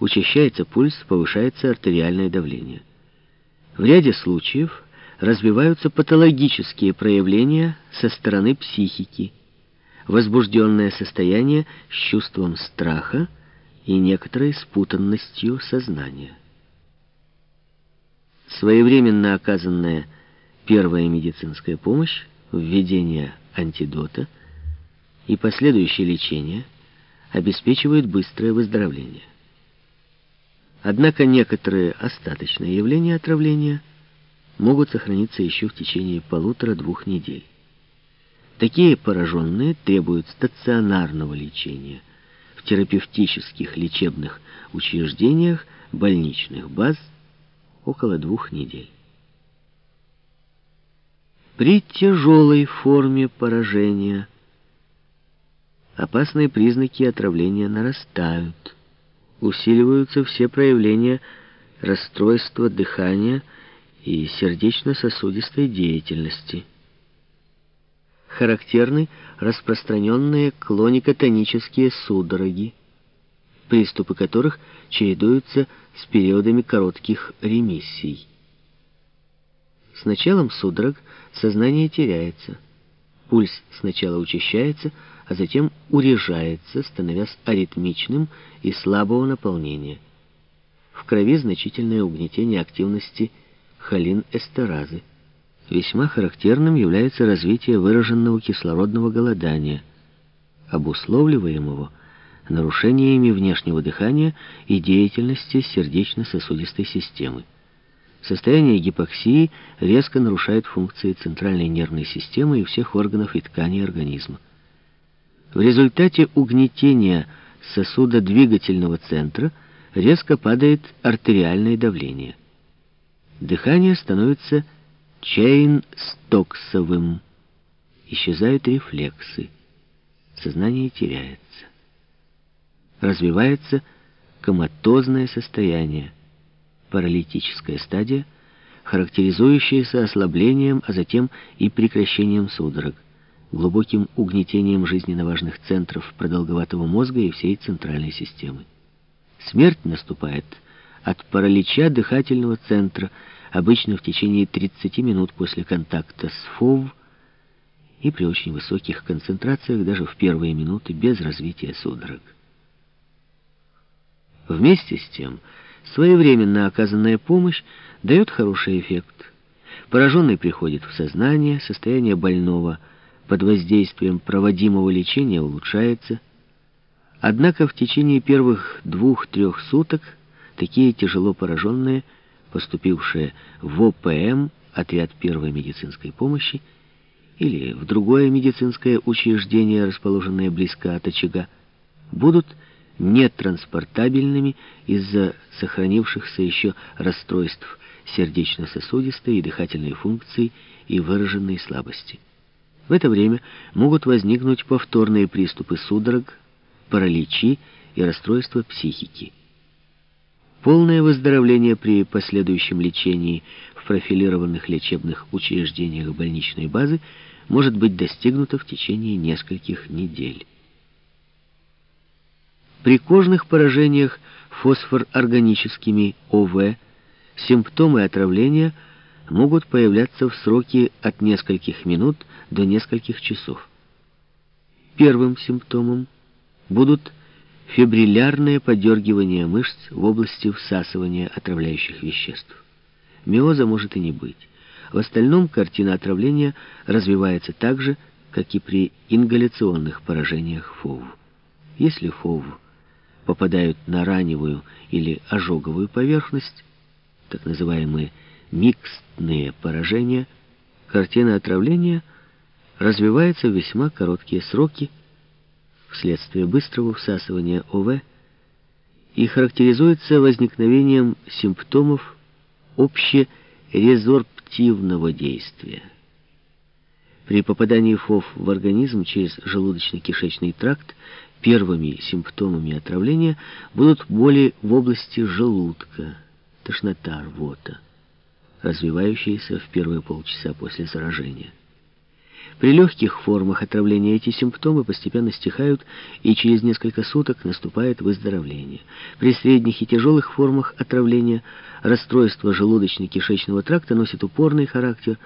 Учащается пульс, повышается артериальное давление. В ряде случаев развиваются патологические проявления со стороны психики, возбужденное состояние с чувством страха и некоторой спутанностью сознания. Своевременно оказанная первая медицинская помощь, введение антидота и последующее лечение обеспечивают быстрое выздоровление. Однако некоторые остаточные явления отравления могут сохраниться еще в течение полутора-двух недель. Такие пораженные требуют стационарного лечения в терапевтических лечебных учреждениях больничных баз около двух недель. При тяжелой форме поражения опасные признаки отравления нарастают, усиливаются все проявления расстройства дыхания и сердечно-сосудистой деятельности. Характерны распространенные клонико-тонические судороги, приступы которых чередуются с периодами коротких ремиссий. С началом судорог сознание теряется. Пульс сначала учащается, а затем урежается, становясь аритмичным и слабого наполнения. В крови значительное угнетение активности холинэстеразы. Весьма характерным является развитие выраженного кислородного голодания, обусловливаемого нарушениями внешнего дыхания и деятельности сердечно-сосудистой системы. Состояние гипоксии резко нарушает функции центральной нервной системы и всех органов и тканей организма. В результате угнетения сосуда двигательного центра резко падает артериальное давление. Дыхание становится чейн-стоксовым. Исчезают рефлексы. Сознание теряется. Развивается коматозное состояние паралитическая стадия, характеризующаяся ослаблением, а затем и прекращением судорог, глубоким угнетением жизненно важных центров продолговатого мозга и всей центральной системы. Смерть наступает от паралича дыхательного центра, обычно в течение 30 минут после контакта с ФОВ и при очень высоких концентрациях даже в первые минуты без развития судорог. Вместе с тем, Своевременно оказанная помощь дает хороший эффект. Пораженный приходит в сознание, состояние больного под воздействием проводимого лечения улучшается. Однако в течение первых двух-трех суток такие тяжело пораженные, поступившие в ОПМ, отряд первой медицинской помощи, или в другое медицинское учреждение, расположенное близко от очага, будут нетранспортабельными из-за сохранившихся еще расстройств сердечно-сосудистой и дыхательной функций и выраженной слабости. В это время могут возникнуть повторные приступы судорог, параличи и расстройства психики. Полное выздоровление при последующем лечении в профилированных лечебных учреждениях больничной базы может быть достигнуто в течение нескольких недель. При кожных поражениях фосфорорганическими ОВ симптомы отравления могут появляться в сроки от нескольких минут до нескольких часов. Первым симптомом будут фибриллярное подергивание мышц в области всасывания отравляющих веществ. Миоза может и не быть. В остальном картина отравления развивается так же, как и при ингаляционных поражениях ФОВ. Если ФОВ попадают на раневую или ожоговую поверхность, так называемые микстные поражения, картина отравления развивается в весьма короткие сроки вследствие быстрого всасывания ОВ и характеризуется возникновением симптомов общерезорптивного действия. При попадании ФОВ в организм через желудочно-кишечный тракт Первыми симптомами отравления будут боли в области желудка, тошнота, рвота, развивающиеся в первые полчаса после заражения. При легких формах отравления эти симптомы постепенно стихают, и через несколько суток наступает выздоровление. При средних и тяжелых формах отравления расстройство желудочно-кишечного тракта носит упорный характер,